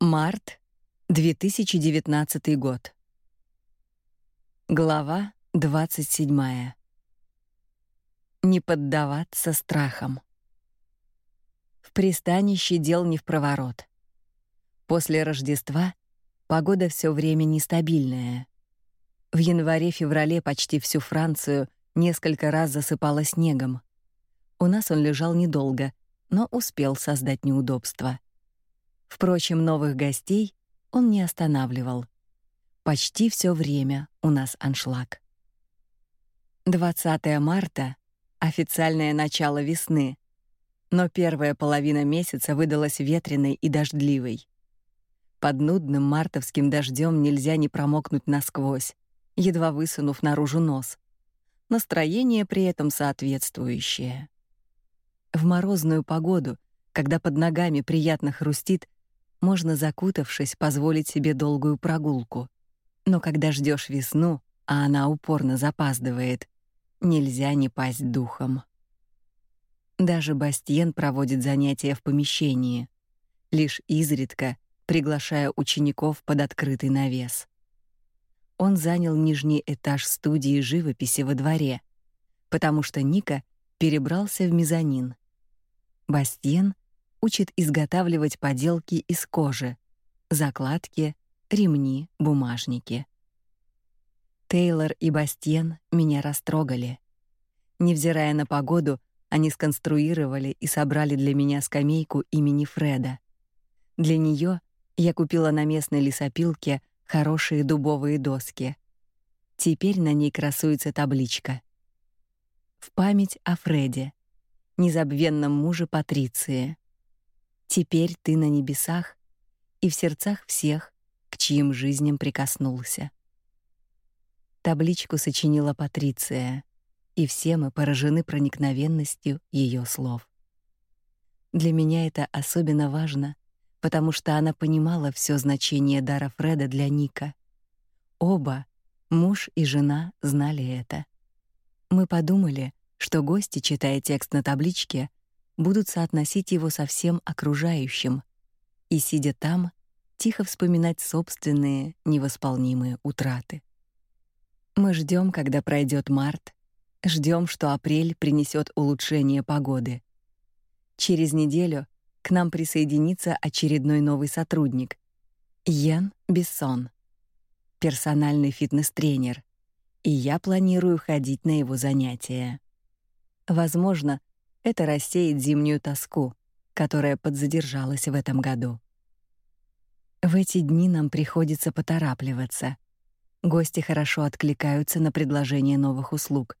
Март 2019 год. Глава 27. Не поддаваться страхам. В пристанище дел не в проворот. После Рождества погода все время нестабильная. В январе-феврале почти всю Францию несколько раз засыпало снегом. У нас он лежал недолго, но успел создать неудобства. Впрочем, новых гостей он не останавливал. Почти все время у нас аншлаг. 20 марта официальное начало весны, но первая половина месяца выдалась ветреной и дождливой. Под нудным мартовским дождем нельзя не промокнуть насквозь, едва высунув наружу нос. Настроение при этом соответствующее. В морозную погоду, когда под ногами приятно хрустит, можно, закутавшись, позволить себе долгую прогулку. Но когда ждешь весну, а она упорно запаздывает, нельзя не пасть духом. Даже Бастиен проводит занятия в помещении, лишь изредка приглашая учеников под открытый навес. Он занял нижний этаж студии живописи во дворе, потому что Ника перебрался в мезонин. Бастиен учит изготавливать поделки из кожи: закладки, ремни, бумажники. Тейлор и Бастиен меня растрогали. Невзирая на погоду, они сконструировали и собрали для меня скамейку имени Фреда. Для нее я купила на местной лесопилке хорошие дубовые доски. Теперь на ней красуется табличка: В память о Фреде, незабвенном муже Патриции. Теперь ты на небесах и в сердцах всех, к чьим жизням прикоснулся. Табличку сочинила Патриция, и все мы поражены проникновенностью ее слов. Для меня это особенно важно, потому что она понимала все значение дара Фреда для Ника. Оба, муж и жена, знали это. Мы подумали, что гости, читая текст на табличке, будут соотносить его со всем окружающим и сидя там, тихо вспоминать собственные невосполнимые утраты. Мы ждем, когда пройдет март, ждем, что апрель принесет улучшение погоды. Через неделю к нам присоединится очередной новый сотрудник Ян Бессон, персональный фитнес-тренер, и я планирую ходить на его занятия. Возможно, это рассеет зимнюю тоску, которая подзадержалась в этом году. В эти дни нам приходится поторапливаться. Гости хорошо откликаются на предложение новых услуг.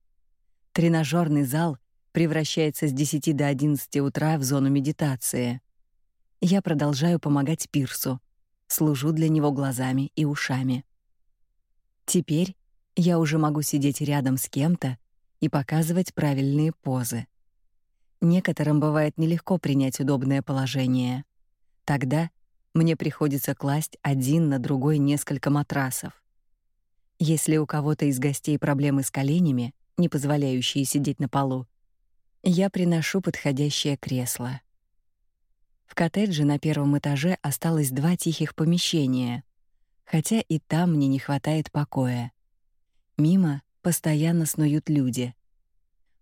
Тренажерный зал превращается с 10 до 11 утра в зону медитации. Я продолжаю помогать Пирсу, служу для него глазами и ушами. Теперь я уже могу сидеть рядом с кем-то и показывать правильные позы. Некоторым бывает нелегко принять удобное положение. Тогда мне приходится класть один на другой несколько матрасов. Если у кого-то из гостей проблемы с коленями, не позволяющие сидеть на полу, я приношу подходящее кресло. В коттедже на первом этаже осталось два тихих помещения, хотя и там мне не хватает покоя. Мимо постоянно снуют люди.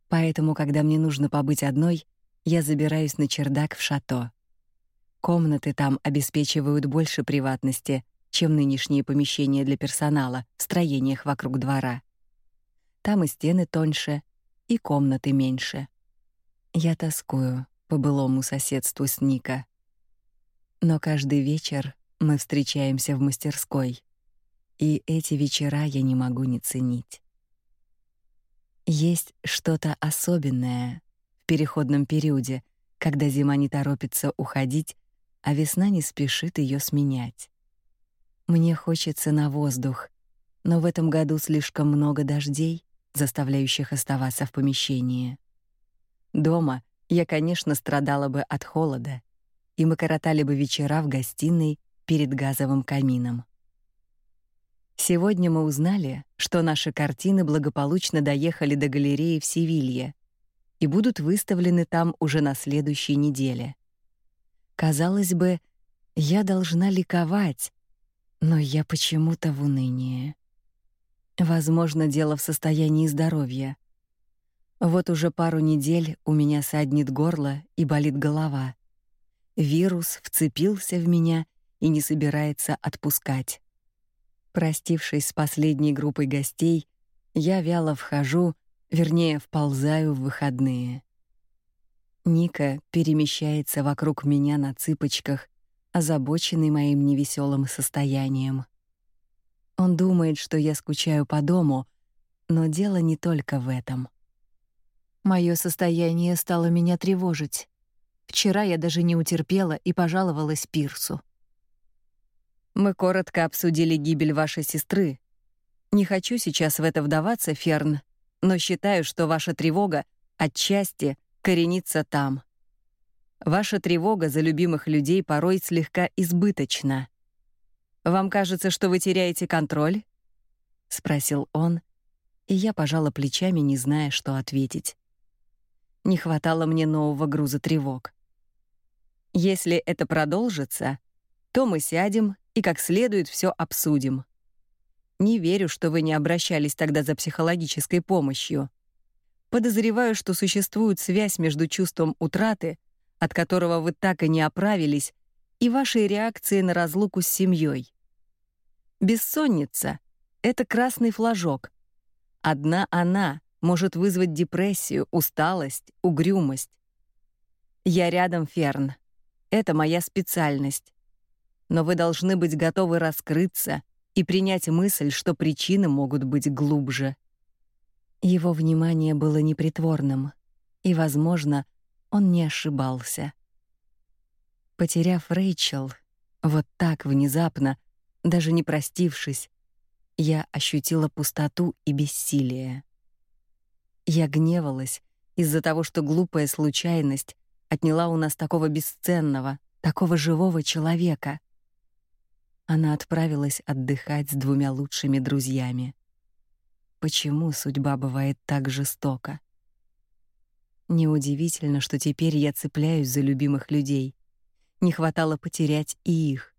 Поэтому, когда мне нужно побыть одной, я забираюсь на чердак в шато. Комнаты там обеспечивают больше приватности, чем нынешние помещения для персонала в строениях вокруг двора. Там и стены тоньше, и комнаты меньше. Я тоскую по былому соседству с Ника. Но каждый вечер мы встречаемся в мастерской, и эти вечера я не могу не ценить. Есть что-то особенное в переходном периоде, когда зима не торопится уходить, а весна не спешит ее сменять. Мне хочется на воздух, но в этом году слишком много дождей, заставляющих оставаться в помещении. Дома я, конечно, страдала бы от холода, и мы коротали бы вечера в гостиной перед газовым камином. Сегодня мы узнали, что наши картины благополучно доехали до галереи в Севилье и будут выставлены там уже на следующей неделе. Казалось бы, Я должна ликовать, но я почему-то в унынии. Возможно, дело в состоянии здоровья. Вот уже пару недель у меня саднит горло и болит голова. Вирус вцепился в меня и не собирается отпускать. Простившись с последней группой гостей, я вяло вхожу, вернее, вползаю в выходные. Ника перемещается вокруг меня на цыпочках, озабоченный моим невеселым состоянием. Он думает, что я скучаю по дому, но дело не только в этом. Мое состояние стало меня тревожить. Вчера я даже не утерпела и пожаловалась Пирсу. Мы коротко обсудили гибель вашей сестры. Не хочу сейчас в это вдаваться, Ферн, но считаю, что ваша тревога отчасти коренится там. Ваша тревога за любимых людей порой слегка избыточна. Вам кажется, что вы теряете контроль? спросил он, и я пожала плечами, не зная, что ответить. Не хватало мне нового груза тревог. Если это продолжится, то мы сядем и как следует все обсудим. Не верю, что вы не обращались тогда за психологической помощью. Подозреваю, что существует связь между чувством утраты, от которого вы так и не оправились, и вашей реакцией на разлуку с семьей. Бессонница это красный флажок. Одна она может вызвать депрессию, усталость, угрюмость. Я рядом, Ферн. Это моя специальность но вы должны быть готовы раскрыться и принять мысль, что причины могут быть глубже. Его внимание было непритворным, и, возможно, он не ошибался. Потеряв Рэйчел, вот так внезапно, даже не простившись, я ощутила пустоту и бессилие. Я гневалась из-за того, что глупая случайность отняла у нас такого бесценного, такого живого человека она отправилась отдыхать с двумя лучшими друзьями. Почему судьба бывает так жестока? Неудивительно, что теперь я цепляюсь за любимых людей. Не хватало потерять и их.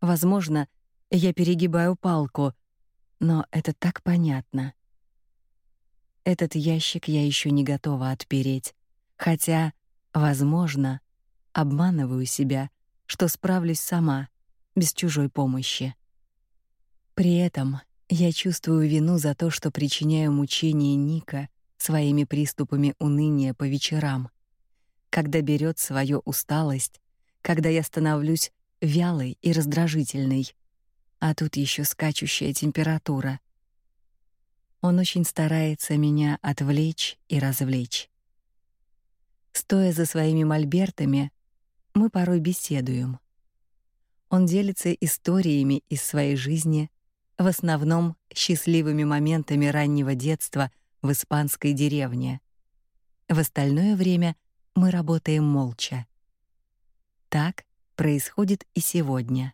Возможно, я перегибаю палку, но это так понятно. Этот ящик я еще не готова отпереть, хотя, возможно, обманываю себя, что справлюсь сама без чужой помощи. При этом я чувствую вину за то, что причиняю мучения Ника своими приступами уныния по вечерам, когда берет свою усталость, когда я становлюсь вялой и раздражительной, а тут еще скачущая температура. Он очень старается меня отвлечь и развлечь. Стоя за своими мольбертами, мы порой беседуем. Он делится историями из своей жизни, в основном счастливыми моментами раннего детства в испанской деревне. В остальное время мы работаем молча. Так происходит и сегодня.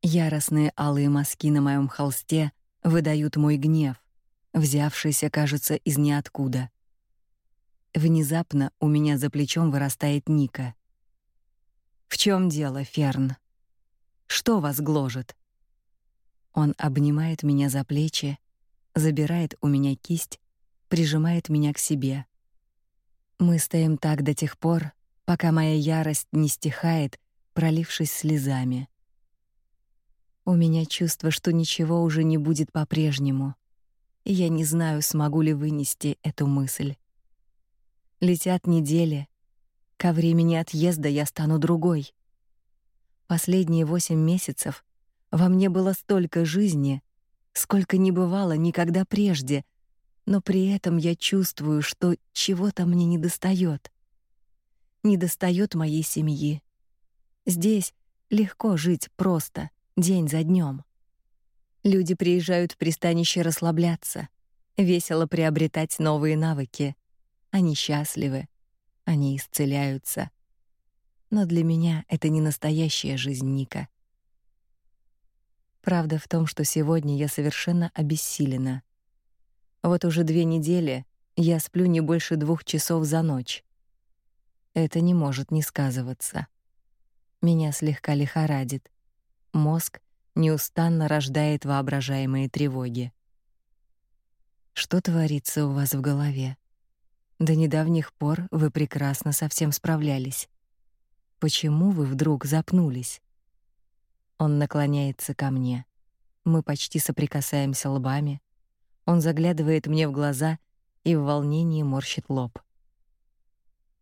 Яростные алые мазки на моем холсте выдают мой гнев, взявшийся, кажется, из ниоткуда. Внезапно у меня за плечом вырастает Ника. В чем дело, Ферн? Что вас гложет? Он обнимает меня за плечи, забирает у меня кисть, прижимает меня к себе. Мы стоим так до тех пор, пока моя ярость не стихает, пролившись слезами. У меня чувство, что ничего уже не будет по-прежнему. И я не знаю, смогу ли вынести эту мысль. Летят недели. Ко времени отъезда я стану другой. Последние восемь месяцев во мне было столько жизни, сколько не бывало никогда прежде, но при этом я чувствую, что чего-то мне недостаёт. Недостаёт моей семьи. Здесь легко жить просто, день за днём. Люди приезжают в пристанище расслабляться, весело приобретать новые навыки. Они счастливы, они исцеляются но для меня это не настоящая жизнь Ника. Правда в том, что сегодня я совершенно обессилена. Вот уже две недели я сплю не больше двух часов за ночь. Это не может не сказываться. Меня слегка лихорадит. Мозг неустанно рождает воображаемые тревоги. Что творится у вас в голове? До недавних пор вы прекрасно со всем справлялись. Почему вы вдруг запнулись? Он наклоняется ко мне. Мы почти соприкасаемся лбами. Он заглядывает мне в глаза и в волнении морщит лоб.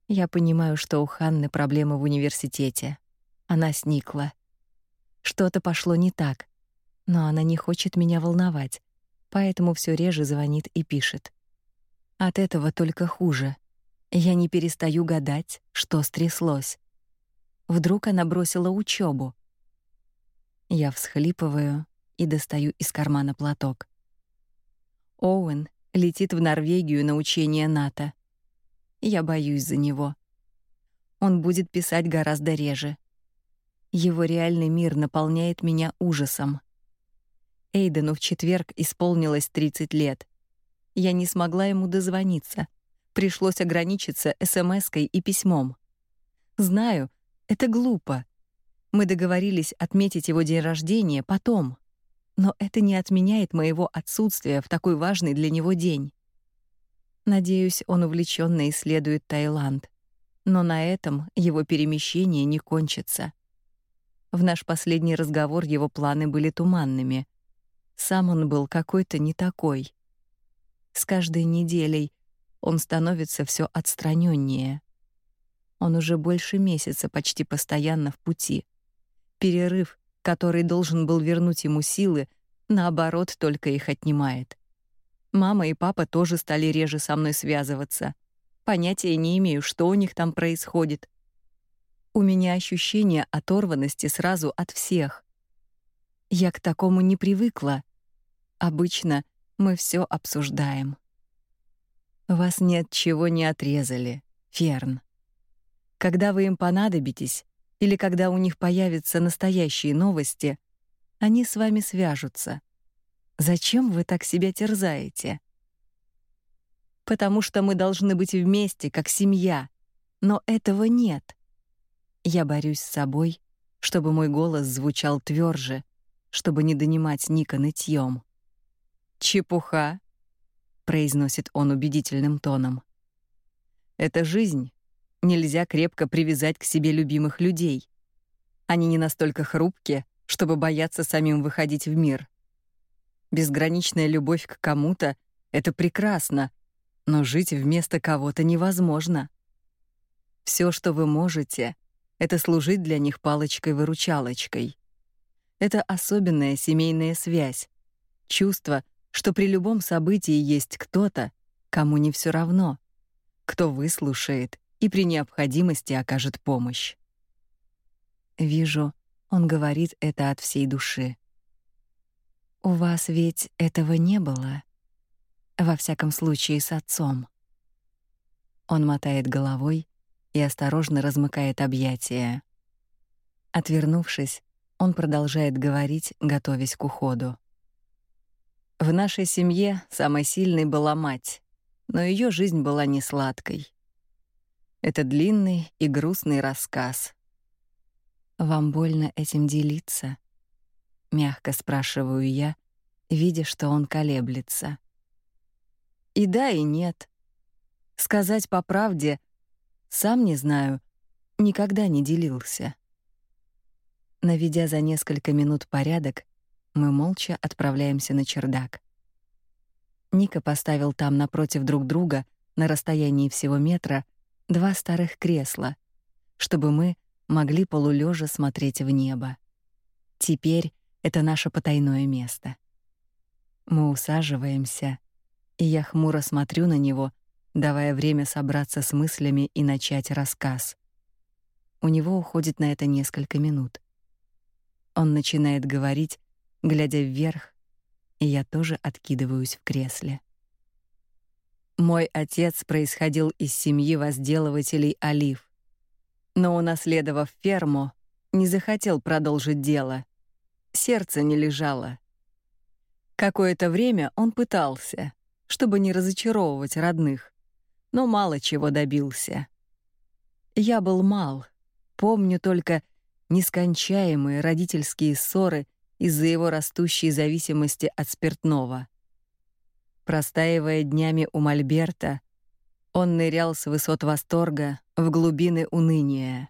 Я понимаю, что у Ханны проблемы в университете. Она сникла. Что-то пошло не так, но она не хочет меня волновать, поэтому все реже звонит и пишет. От этого только хуже. Я не перестаю гадать, что стряслось. Вдруг она бросила учебу. Я всхлипываю и достаю из кармана платок. Оуэн летит в Норвегию на учение НАТО. Я боюсь за него. Он будет писать гораздо реже. Его реальный мир наполняет меня ужасом. Эйдену в четверг исполнилось 30 лет. Я не смогла ему дозвониться. Пришлось ограничиться СМСкой и письмом. Знаю, это глупо. Мы договорились отметить его день рождения потом. Но это не отменяет моего отсутствия в такой важный для него день. Надеюсь, он увлеченно исследует Таиланд. Но на этом его перемещение не кончится. В наш последний разговор его планы были туманными. Сам он был какой-то не такой. С каждой неделей он становится все отстраненнее. Он уже больше месяца почти постоянно в пути. Перерыв, который должен был вернуть ему силы, наоборот, только их отнимает. Мама и папа тоже стали реже со мной связываться. Понятия не имею, что у них там происходит. У меня ощущение оторванности сразу от всех. Я к такому не привыкла. Обычно мы все обсуждаем. Вас ни от чего не отрезали, Ферн. Когда вы им понадобитесь или когда у них появятся настоящие новости, они с вами свяжутся. Зачем вы так себя терзаете? Потому что мы должны быть вместе, как семья. Но этого нет. Я борюсь с собой, чтобы мой голос звучал тверже, чтобы не донимать Ника нытьем. «Чепуха», — произносит он убедительным тоном. «Это жизнь. Нельзя крепко привязать к себе любимых людей. Они не настолько хрупкие, чтобы бояться самим выходить в мир. Безграничная любовь к кому-то — это прекрасно, но жить вместо кого-то невозможно. Все, что вы можете, — это служить для них палочкой-выручалочкой. Это особенная семейная связь, чувство, что при любом событии есть кто-то, кому не все равно, кто выслушает и при необходимости окажет помощь. Вижу, он говорит это от всей души. У вас ведь этого не было, во всяком случае с отцом. Он мотает головой и осторожно размыкает объятия. Отвернувшись, он продолжает говорить, готовясь к уходу. В нашей семье самой сильной была мать, но ее жизнь была не сладкой. Это длинный и грустный рассказ. Вам больно этим делиться? мягко спрашиваю я, видя, что он колеблется. И да, и нет. Сказать по правде, сам не знаю, никогда не делился. Наведя за несколько минут порядок, мы молча отправляемся на чердак. Ника поставил там напротив друг друга, на расстоянии всего метра, два старых кресла, чтобы мы могли полулежа смотреть в небо. Теперь это наше потайное место. Мы усаживаемся, и я хмуро смотрю на него, давая время собраться с мыслями и начать рассказ. У него уходит на это несколько минут. Он начинает говорить, глядя вверх, и я тоже откидываюсь в кресле. Мой отец происходил из семьи возделывателей олив но, унаследовав ферму, не захотел продолжить дело. Сердце не лежало. Какое-то время он пытался, чтобы не разочаровывать родных, но мало чего добился. Я был мал, помню только, нескончаемые родительские ссоры из-за его растущей зависимости от спиртного. Простаивая днями у Мольберта, он нырял с высот восторга в глубины уныния.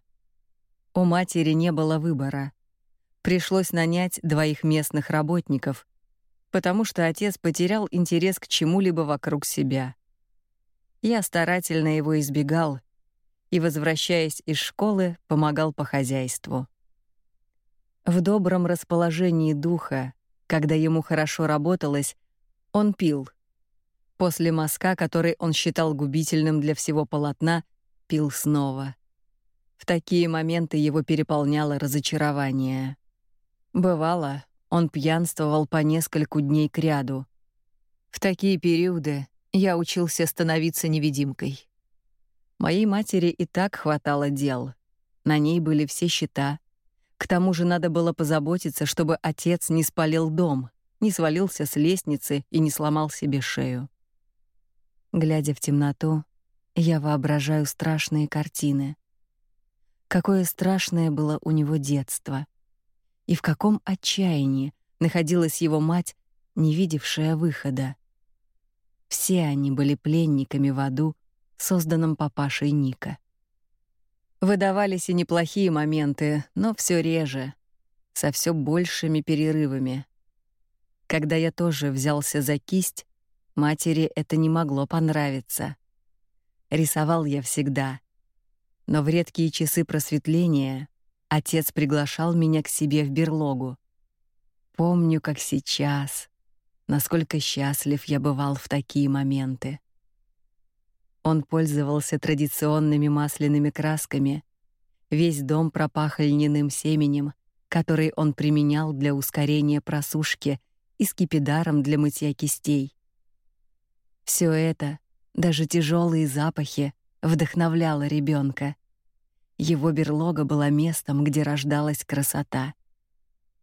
У матери не было выбора. Пришлось нанять двоих местных работников, потому что отец потерял интерес к чему-либо вокруг себя. Я старательно его избегал и, возвращаясь из школы, помогал по хозяйству. В добром расположении духа, когда ему хорошо работалось, он пил. После мазка, который он считал губительным для всего полотна, пил снова. В такие моменты его переполняло разочарование. Бывало, он пьянствовал по нескольку дней кряду. В такие периоды я учился становиться невидимкой. Моей матери и так хватало дел. На ней были все счета. К тому же надо было позаботиться, чтобы отец не спалил дом, не свалился с лестницы и не сломал себе шею. Глядя в темноту, я воображаю страшные картины. Какое страшное было у него детство. И в каком отчаянии находилась его мать, не видевшая выхода. Все они были пленниками в аду, созданном папашей Ника. Выдавались и неплохие моменты, но все реже, со все большими перерывами. Когда я тоже взялся за кисть, матери это не могло понравиться. Рисовал я всегда, но в редкие часы просветления отец приглашал меня к себе в берлогу. Помню, как сейчас, насколько счастлив я бывал в такие моменты. Он пользовался традиционными масляными красками. Весь дом пропах льняным семенем, который он применял для ускорения просушки и скипидаром для мытья кистей. Все это, даже тяжелые запахи, вдохновляло ребенка. Его берлога была местом, где рождалась красота.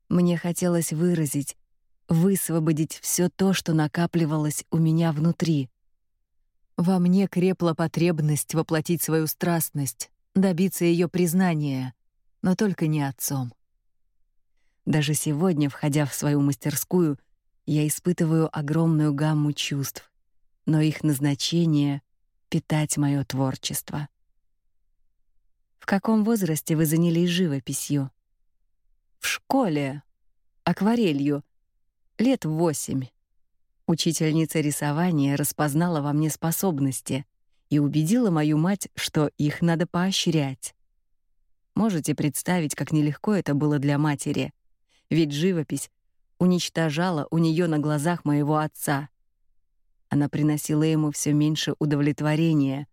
Мне хотелось выразить, высвободить все то, что накапливалось у меня внутри. Во мне крепла потребность воплотить свою страстность, добиться ее признания, но только не отцом. Даже сегодня, входя в свою мастерскую, я испытываю огромную гамму чувств, но их назначение питать мое творчество. В каком возрасте вы занялись живописью? В школе. Акварелью. Лет восемь. Учительница рисования распознала во мне способности и убедила мою мать, что их надо поощрять. Можете представить, как нелегко это было для матери, ведь живопись уничтожала у нее на глазах моего отца. Она приносила ему все меньше удовлетворения,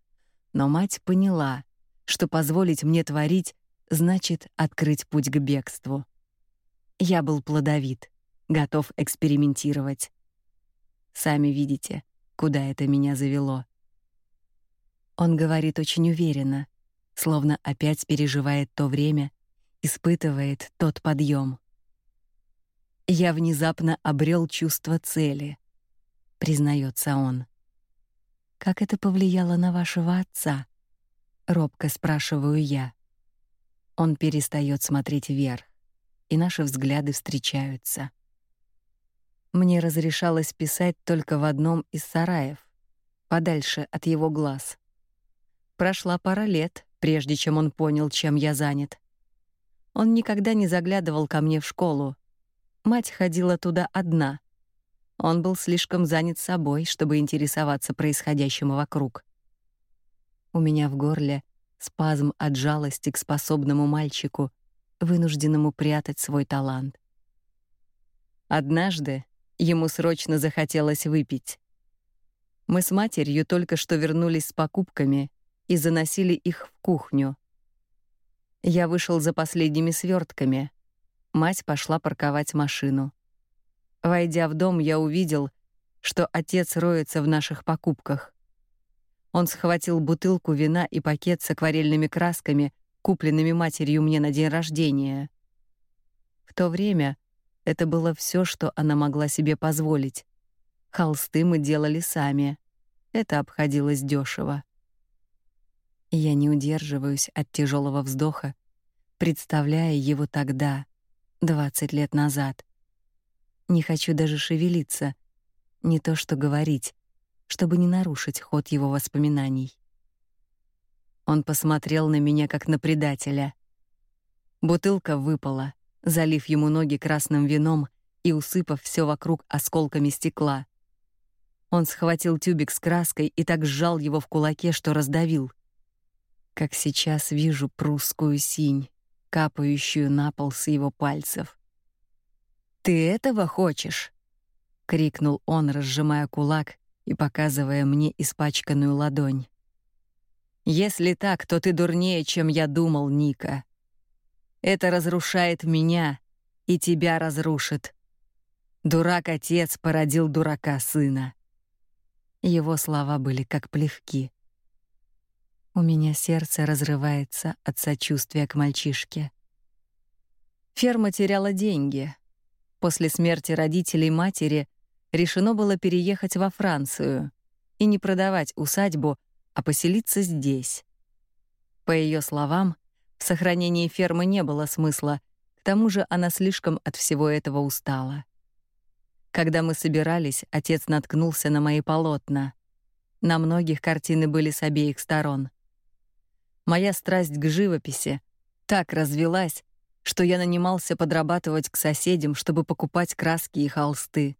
но мать поняла, что позволить мне творить значит открыть путь к бегству. Я был плодовит, готов экспериментировать. Сами видите, куда это меня завело. Он говорит очень уверенно, словно опять переживает то время, испытывает тот подъем. Я внезапно обрел чувство цели, признается он. Как это повлияло на вашего отца? робко спрашиваю я. Он перестает смотреть вверх, и наши взгляды встречаются. Мне разрешалось писать только в одном из сараев, подальше от его глаз. Прошла пара лет, прежде чем он понял, чем я занят. Он никогда не заглядывал ко мне в школу. Мать ходила туда одна. Он был слишком занят собой, чтобы интересоваться происходящим вокруг. У меня в горле спазм от жалости к способному мальчику, вынужденному прятать свой талант. Однажды, Ему срочно захотелось выпить. Мы с матерью только что вернулись с покупками и заносили их в кухню. Я вышел за последними свертками. Мать пошла парковать машину. Войдя в дом, я увидел, что отец роется в наших покупках. Он схватил бутылку вина и пакет с акварельными красками, купленными матерью мне на день рождения. В то время это было все, что она могла себе позволить. Холсты мы делали сами. Это обходилось дешево. Я не удерживаюсь от тяжелого вздоха, представляя его тогда, 20 лет назад. Не хочу даже шевелиться, не то что говорить, чтобы не нарушить ход его воспоминаний. Он посмотрел на меня как на предателя. Бутылка выпала, залив ему ноги красным вином и усыпав все вокруг осколками стекла. Он схватил тюбик с краской и так сжал его в кулаке, что раздавил. Как сейчас вижу прусскую синь, капающую на пол с его пальцев. Ты этого хочешь? крикнул он, разжимая кулак и показывая мне испачканную ладонь. Если так, то ты дурнее, чем я думал, Ника. Это разрушает меня и тебя разрушит. Дурак-отец породил дурака сына. Его слова были как плевки. У меня сердце разрывается от сочувствия к мальчишке. Ферма теряла деньги. После смерти родителей матери решено было переехать во Францию и не продавать усадьбу, а поселиться здесь. По ее словам, в сохранении фермы не было смысла, к тому же она слишком от всего этого устала. Когда мы собирались, отец наткнулся на мои полотна. На многих картины были с обеих сторон. Моя страсть к живописи так развилась, что я нанимался подрабатывать к соседям, чтобы покупать краски и холсты.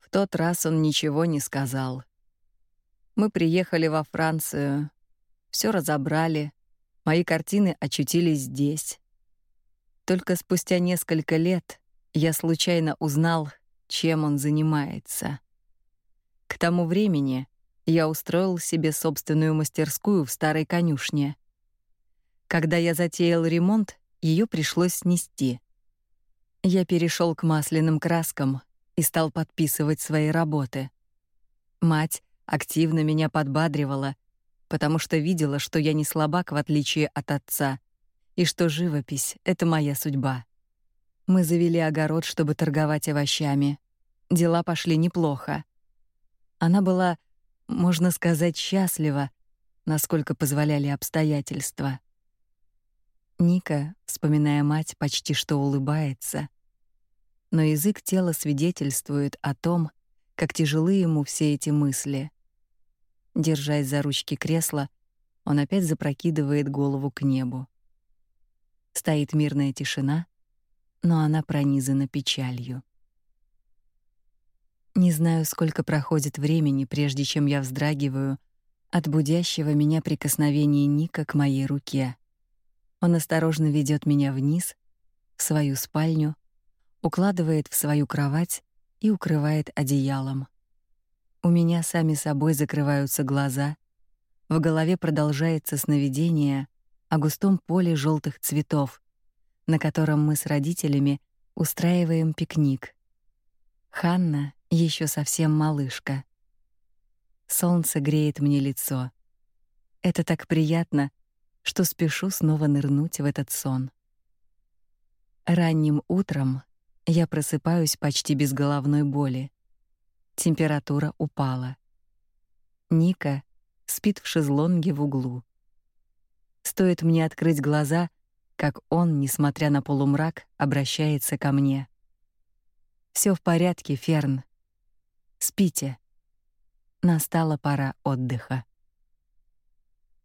В тот раз он ничего не сказал. Мы приехали во Францию, все разобрали, Мои картины очутились здесь. Только спустя несколько лет я случайно узнал, чем он занимается. К тому времени я устроил себе собственную мастерскую в старой конюшне. Когда я затеял ремонт, ее пришлось снести. Я перешел к масляным краскам и стал подписывать свои работы. Мать активно меня подбадривала потому что видела, что я не слабак в отличие от отца, и что живопись это моя судьба. Мы завели огород, чтобы торговать овощами. Дела пошли неплохо. Она была, можно сказать, счастлива, насколько позволяли обстоятельства. Ника, вспоминая мать, почти что улыбается. Но язык тела свидетельствует о том, как тяжелы ему все эти мысли. Держась за ручки кресла, он опять запрокидывает голову к небу. Стоит мирная тишина, но она пронизана печалью. Не знаю, сколько проходит времени, прежде чем я вздрагиваю от будящего меня прикосновения Ника к моей руке. Он осторожно ведет меня вниз, в свою спальню, укладывает в свою кровать и укрывает одеялом. У меня сами собой закрываются глаза. В голове продолжается сновидение о густом поле желтых цветов, на котором мы с родителями устраиваем пикник. Ханна еще совсем малышка. Солнце греет мне лицо. Это так приятно, что спешу снова нырнуть в этот сон. Ранним утром я просыпаюсь почти без головной боли. Температура упала. Ника спит в шезлонге в углу. Стоит мне открыть глаза, как он, несмотря на полумрак, обращается ко мне. Все в порядке, Ферн. Спите. Настала пора отдыха.